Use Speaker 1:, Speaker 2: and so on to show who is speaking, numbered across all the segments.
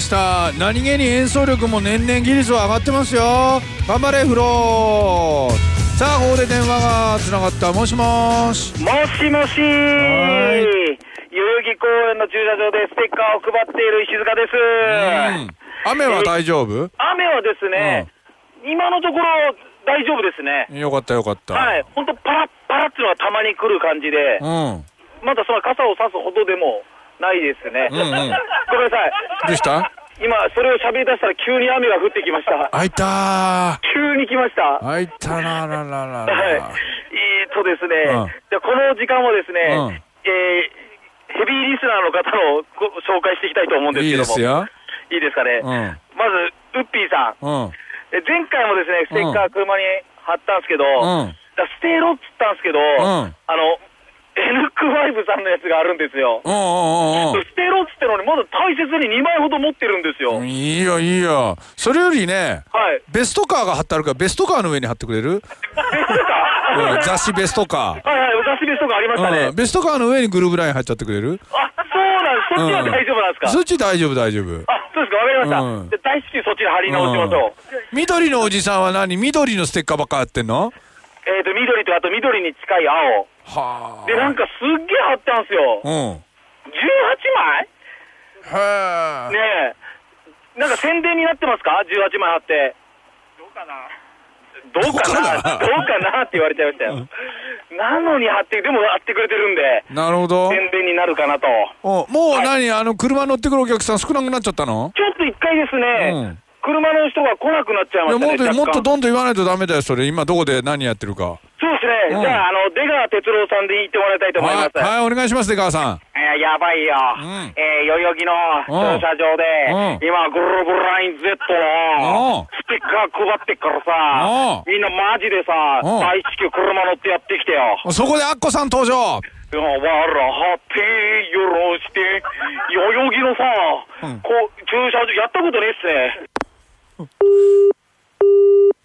Speaker 1: ました。何気に演奏力も年々技術は上がってますよ。頑張れフロー。さあここで電話がつながった。もしもし。
Speaker 2: もしもし。代々木公園の駐車場でステッカーを配っている石塚です。
Speaker 1: 雨は大丈夫？
Speaker 2: 雨はですね、今のところ大丈夫ですね。
Speaker 1: よかったよかった。
Speaker 2: はい。本当パラッパラっていうのがたまに来る感じで、
Speaker 1: うん。
Speaker 2: まだその傘を差すほどでもないですね。
Speaker 1: うんうん
Speaker 2: ごめんなさい。
Speaker 1: どうした？
Speaker 2: 今、それを喋り出したら急に雨が降ってきました。
Speaker 1: あいた
Speaker 2: 急に来ました。
Speaker 1: ーあいたららららら
Speaker 2: はい。えーとですね、
Speaker 1: うん
Speaker 2: じゃあこの時間はですね、
Speaker 1: うん
Speaker 2: えーヘビーリスナーの方のご紹介していきたいと思うんです
Speaker 1: いい
Speaker 2: けども。
Speaker 1: ですよ
Speaker 2: いいですかね。
Speaker 1: うん
Speaker 2: まず、ウッピーさん。
Speaker 1: うん
Speaker 2: え前回もですね、ステッカー車に貼ったんですけど、
Speaker 1: うん
Speaker 2: だステロっつったんですけど、
Speaker 1: ん
Speaker 2: あの、エルクファイブさんのやつがあるんですよ。
Speaker 1: うんうんうん
Speaker 2: ステロっつってのにまだ大切に2枚ほど持ってるんですよ。
Speaker 1: うんいいよいいよそれよりね
Speaker 2: はい。
Speaker 1: ベストカーが貼ってあるからベストカーの上に貼ってくれる、
Speaker 2: ベストか
Speaker 1: うん、雑誌ベストカー
Speaker 2: はいはい、雑誌ベストがありましたね。
Speaker 1: うん、ベストカーの上にグルーブライン入っちゃってくれる？
Speaker 2: あ、そうなんです。そっちは大丈夫なんですか、
Speaker 1: そっち大丈夫大丈夫
Speaker 2: あ、そうですか、わかりました。
Speaker 1: うん
Speaker 2: で大好きそっちに貼り直しましょう。
Speaker 1: 緑のおじさんは何？緑のステッカーばっかやってんの？
Speaker 2: えっ、と、緑とあと緑に近い青。
Speaker 1: はあ。
Speaker 2: で、なんかすっげえ貼ったんですよ。
Speaker 1: うん。
Speaker 2: 18枚？
Speaker 1: へえ。
Speaker 2: ねえ。なんか宣伝になってますか ?18 枚貼って。どうかな？どうかな？
Speaker 1: どうかな？
Speaker 2: どうかな？って言われちゃいましたよ。なのに貼って、でも貼ってくれてるんで、
Speaker 1: なるほど。
Speaker 2: 宣伝になるかなと。
Speaker 1: おもう何、あの車乗ってくるお客さん少なくなっちゃったの？
Speaker 2: ちょっと一回ですね、
Speaker 1: うん。
Speaker 2: 車の人が来なくなっちゃいま
Speaker 1: いや
Speaker 2: したね。
Speaker 1: もっともっとどんどん言わないとダメだよそれ。今どこで何やってるか
Speaker 2: ですね。
Speaker 1: うん
Speaker 2: じゃあ、あの、出川哲朗さんで言ってもらいたいと思います。
Speaker 1: はい、はい、お願いします出川さん
Speaker 2: えーやばいよ。
Speaker 1: ん
Speaker 2: えー代々木の駐車場で、
Speaker 1: うん
Speaker 2: 今、グルーブライン Z の
Speaker 1: うん
Speaker 2: ステッカー配ってっから
Speaker 1: うん
Speaker 2: さ、みんなマジでさ、
Speaker 1: うん
Speaker 2: 大至急車乗ってやってきてよ。
Speaker 1: そこでアッコさん登場
Speaker 2: わらはってよろして、代々木のさ、
Speaker 1: うん
Speaker 2: こう、駐車場、やったことねえっすね。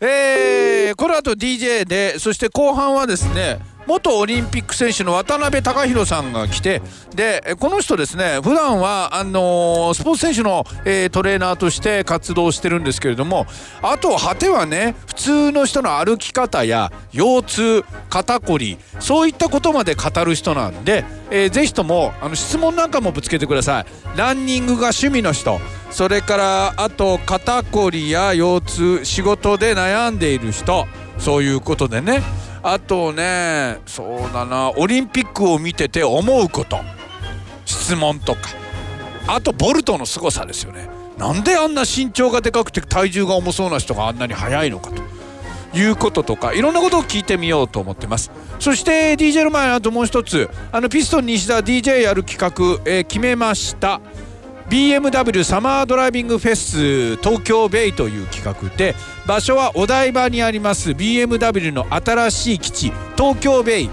Speaker 1: えー、この後 DJ でそして後半はですね元オリンピック選手の渡辺隆弘さんが来てでこの人ですね普段はあのースポーツ選手の、えートレーナーとして活動してるんですけれどもあと果てはね普通の人の歩き方や腰痛肩こりそういったことまで語る人なんで、えーぜひともあの質問なんかもぶつけてください。ランニングが趣味の人それからあと肩こりや腰痛仕事で悩んでいる人そういうことでね。あとねそうだなオリンピックを見てて思うこと質問とか。あとボルトの凄さですよね。なんであんな身長がでかくて体重が重そうな人があんなに速いのかと。いうこととかいろんなことを聞いてみようと思ってます。そして DJ の前あともう一つ。あのピストン西田 DJ やる企画、えー決めました。BMW サマードライビングフェス東京ベイという企画で場所はお台場にあります BMW の新しい基地東京ベイ。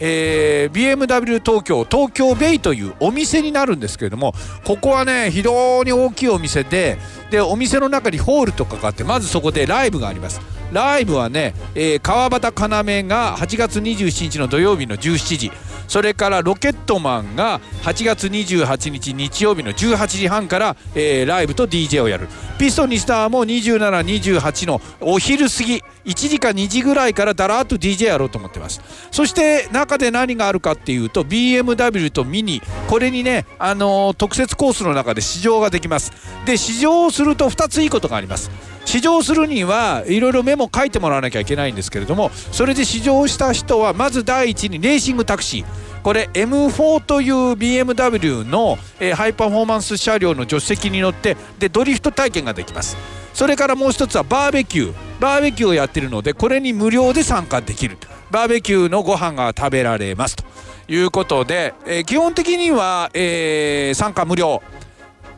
Speaker 1: えー BMW 東京東京ベイというお店になるんですけれどもここはね非常に大きいお店ででお店の中にホールとかがあってまずそこでライブがあります。ライブはね、えー川端要が8月27日の土曜日の17時。それからロケットマンが8月28日日曜日の18時半から、えーライブと DJ をやる。ピストンにスターも2728のお昼過ぎ1時か2時ぐらいからだらっと DJ やろうと思ってます。そして中で何があるかっていうと BMW とミニ。これにね、あのー特設コースの中で試乗ができます。で試乗をすると2ついいことがあります。試乗するにはいろいろメモ書いてもらわなきゃいけないんですけれどもそれで試乗した人はまず第一にレーシングタクシー。これ M4 という BMW の、えーハイパフォーマンス車両の助手席に乗ってでドリフト体験ができます。それからもう一つはバーベキュー。バーベキューをやってるのでこれに無料で参加できる。バーベキューのご飯が食べられます。ということで、えー基本的には、えー参加無料。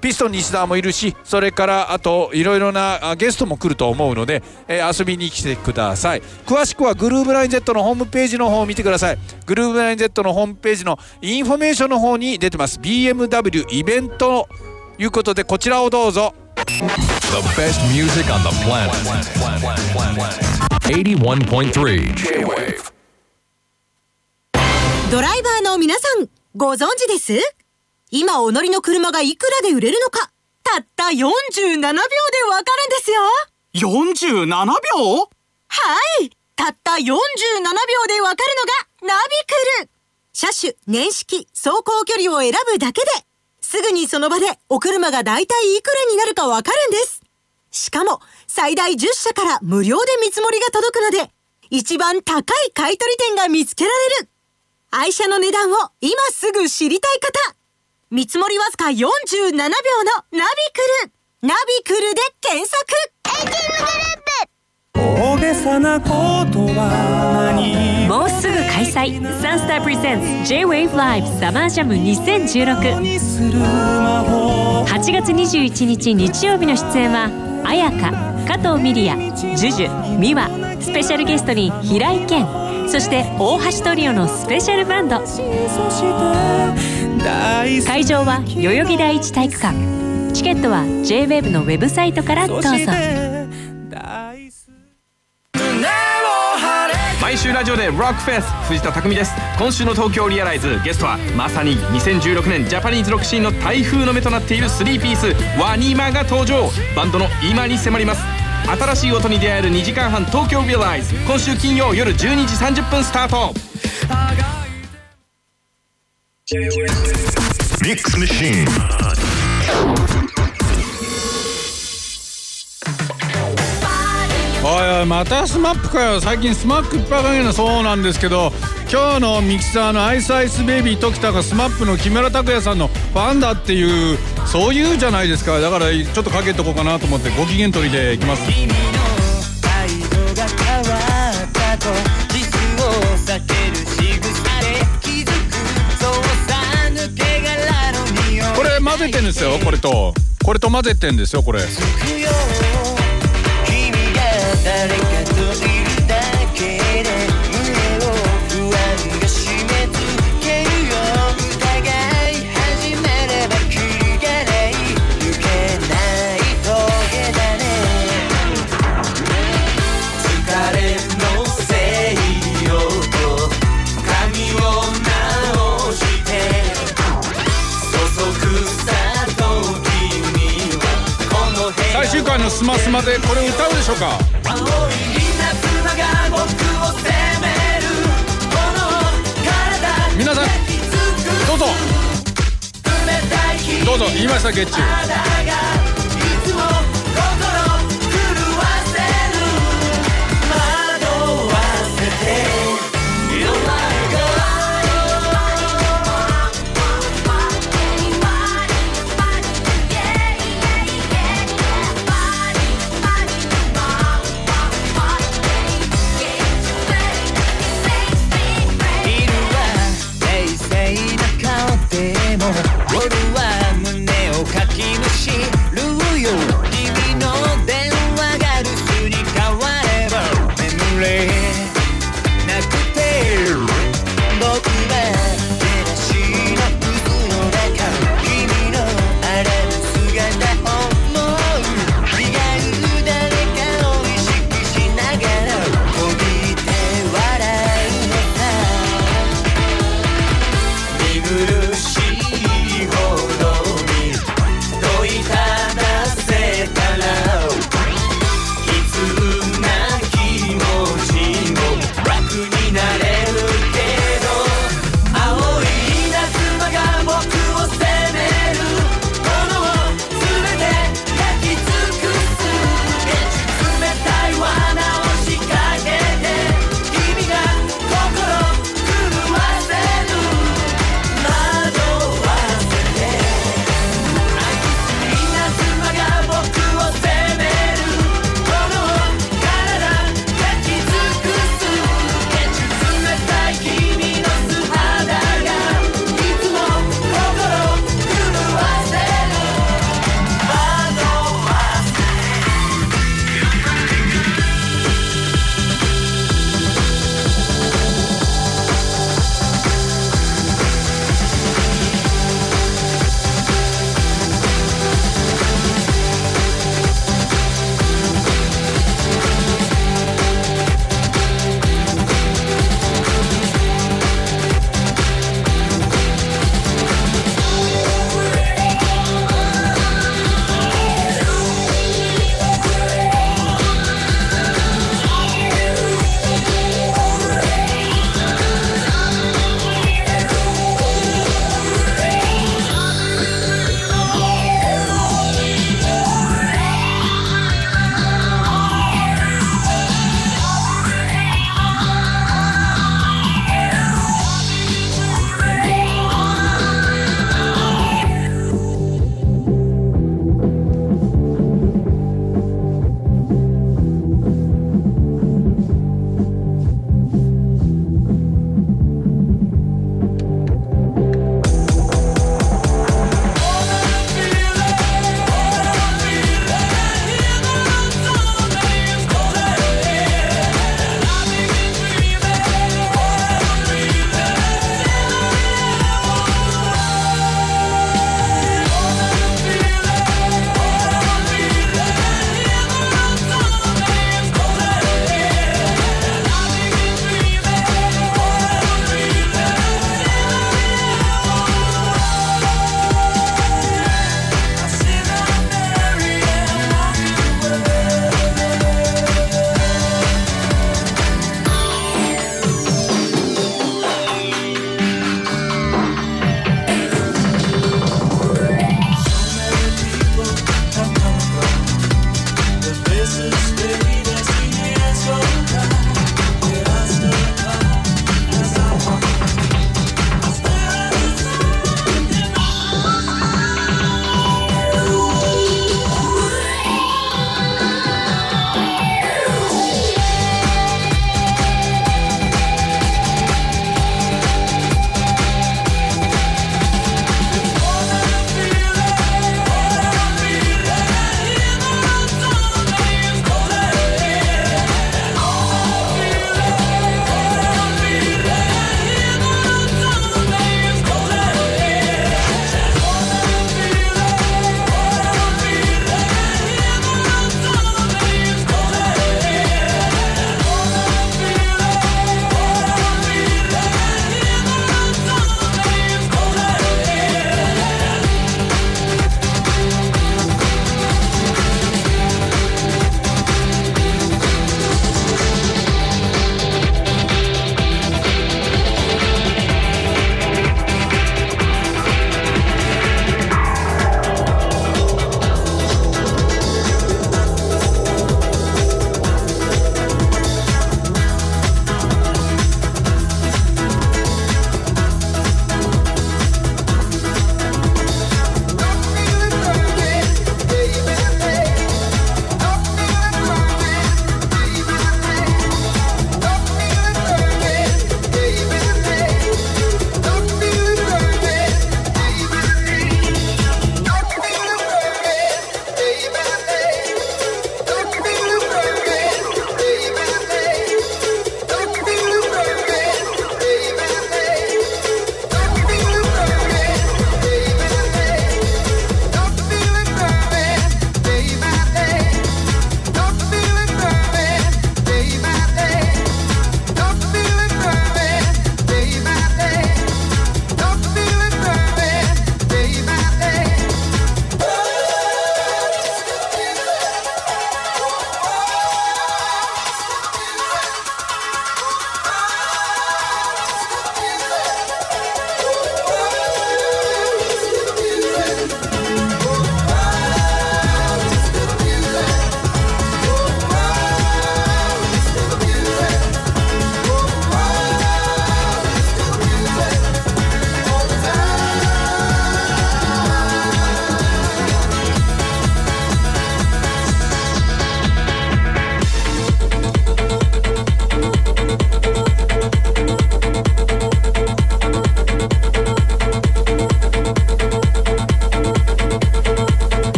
Speaker 1: ピストン西田もいるしそれからあといろいろなあゲストも来ると思うので、えー遊びに来てください。詳しくはグルーブライン Z のホームページの方を見てください。グルーブライン Z のホームページのインフォメーションの方に出てます。BMW イベントということでこちらをどうぞ。
Speaker 3: The best music on the planet. 81.3 J-Wave.
Speaker 4: ドライバーの皆さん、ご存知です？今お乗りの車がいくらで売れるのか、たった47秒でわかるんですよ。
Speaker 5: 47秒？
Speaker 4: はいたった47秒でわかるのがナビクル車種、年式、走行距離を選ぶだけで、すぐにその場でお車がだいたいいくらになるかわかるんです。しかも、最大10社から無料で見積もりが届くので、一番高い買取店が見つけられる。愛車の値段を今すぐ知りたい方。見積もりわずか47秒のナビクル。ナビクルで検索。
Speaker 5: 大げさなことは何？
Speaker 6: もうすぐ開催。サンスタープレゼンツ J-WAVE LIVE サマージャム2016
Speaker 5: にする魔法。
Speaker 6: 8月21日日曜日の出演は綾香加藤ミリアジュジュミワ。スペシャルゲストに平井堅。そして大橋トリオのスペシャルバンド。会場は代々木第一体育館。チケットは J-WAVE のウェブサイトからどうぞ
Speaker 7: 週ラジオでロックフェス藤田匠です。今週の東京リアライズゲストはまさに2016年ジャパニーズロックシーンの台風の目となっている3ピースワニマが登場。バンドの今に迫ります。新しい音に出会える2時間半東京リアライズ。今週金曜夜12時30分スタート。
Speaker 8: Mix Machine.
Speaker 9: おいおいまたスマップかよ。最近スマップいっぱいかけるの。そうなんですけど今日のミキサーのアイスアイスベイビー時田がスマップの木村拓哉さんのファンだっていうそういうじゃないですか。だからちょっとかけとこうかなと思ってご機嫌取りでいきます。
Speaker 5: 君の態度が変わったと実を避ける仕草で気づくそうさ抜け殻の匂い
Speaker 9: これ混ぜてんですよこれと。これと混ぜてんですよこれ
Speaker 5: の
Speaker 9: スマスマでこれ歌うでしょうか？
Speaker 5: 青い稲妻が僕を責めるこの体
Speaker 9: 皆さんどうぞ。どうぞ言いましたゲッチュ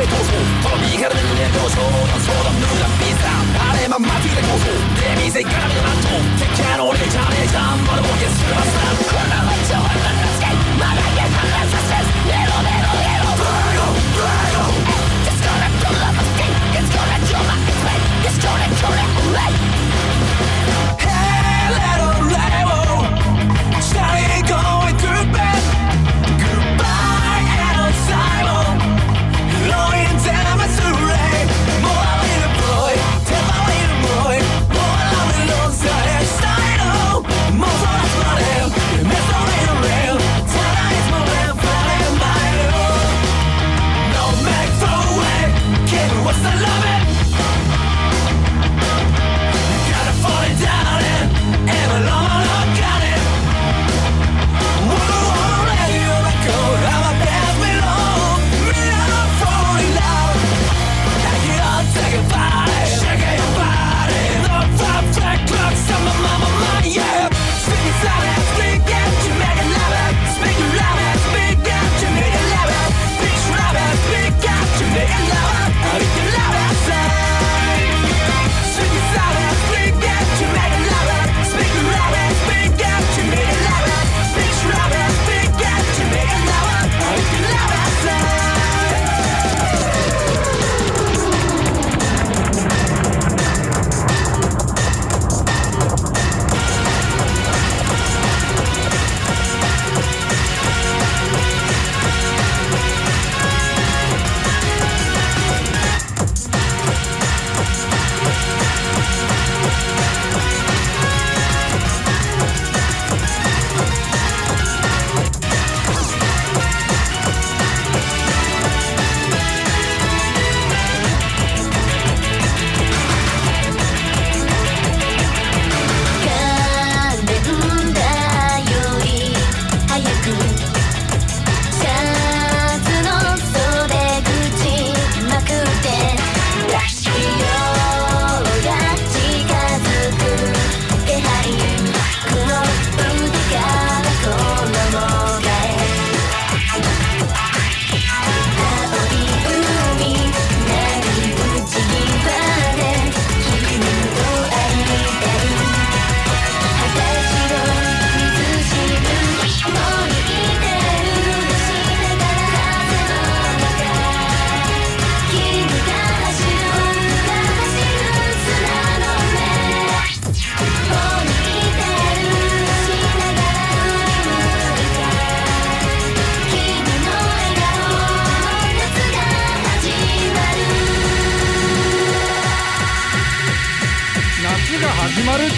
Speaker 5: してどこの身からで胸上昇の相談ルーランビーあれままついてこそで店から
Speaker 10: でなんと敵キャノレジャーレジャーまだ冒険するはずだ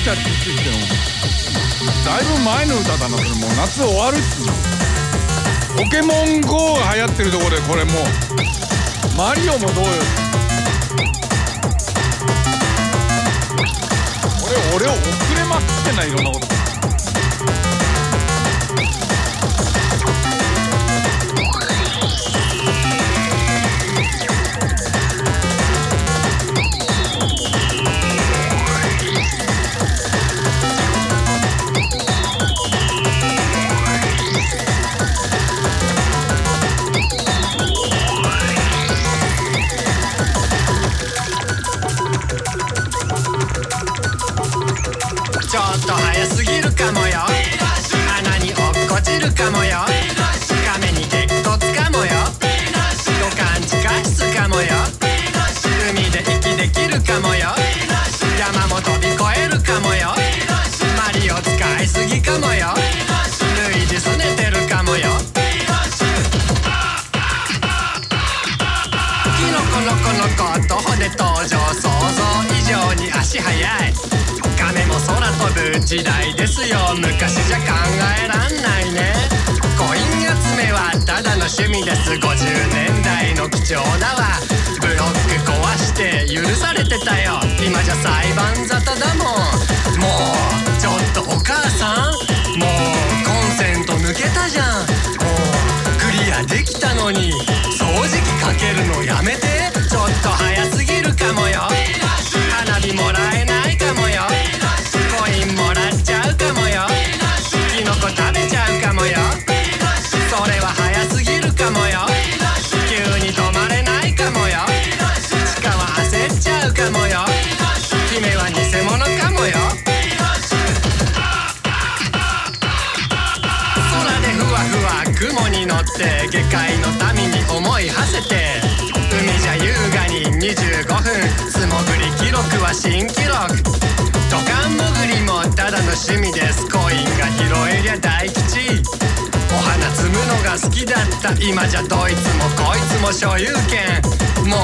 Speaker 10: ちゃって言ってもだいぶ前の歌だなそれもう夏終わるっつうポケモン GO が流行ってるとこでこれもうマリオもどうよ。俺俺遅れまくってないいろんなこと。
Speaker 11: moja よ。昔じゃ考えらんないね。コイン集めはただの趣味です。50年代の貴重だわ。ブロック壊して許されてたよ。今じゃ裁判沙汰だもん。もうちょっとお母さん。た。今じゃどいつもこいつも所有権。も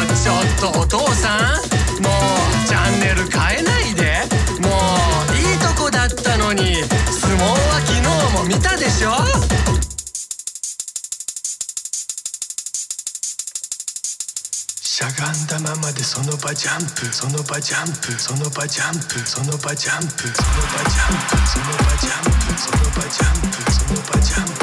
Speaker 11: うちょっとお父さん。もうチャンネル変えないで。もういいとこだったのに。相撲は昨日も見たでしょ。しゃがんだままでその場ジャンプ。その場ジャンプ。その場ジャンプ。その場ジャンプ。その場ジャンプ。その場ジャンプ。その場ジャンプ。その場ジャンプ。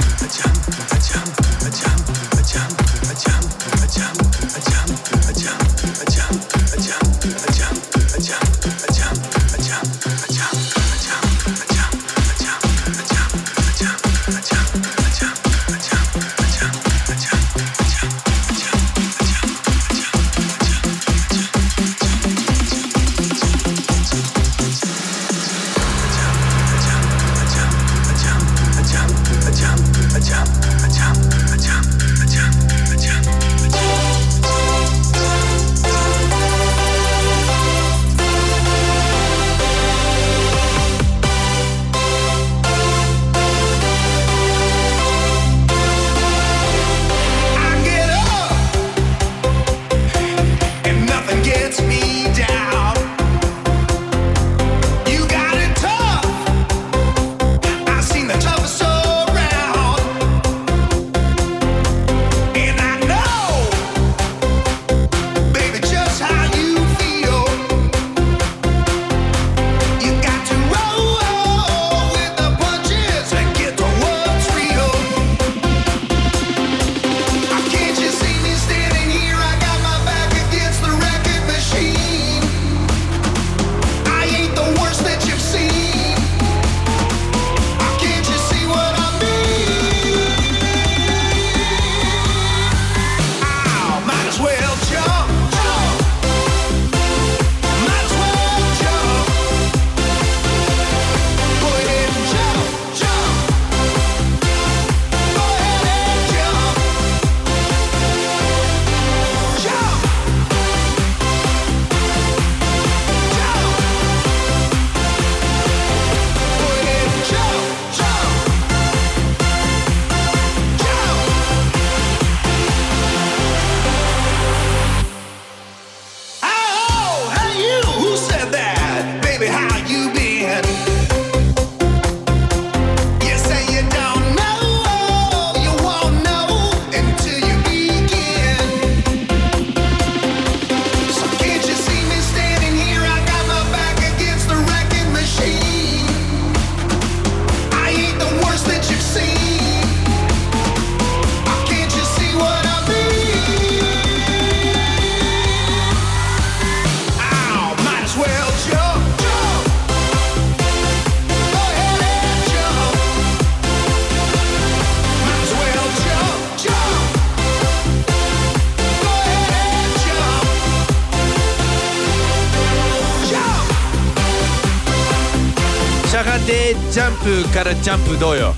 Speaker 1: でジャンプからジャンプどうよ？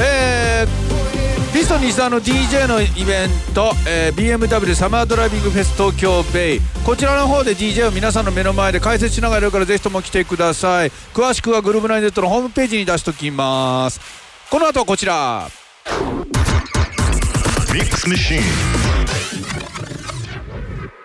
Speaker 1: えー、ピストン西田の DJ のイベント、えー BMW サマードライビングフェス東京ベイ。こちらの方で DJ を皆さんの目の前で解説しながらやるからぜひとも来てください。詳しくはグルーブナイン Z のホームページに出しときます。この後はこちら。
Speaker 3: Mix Machine.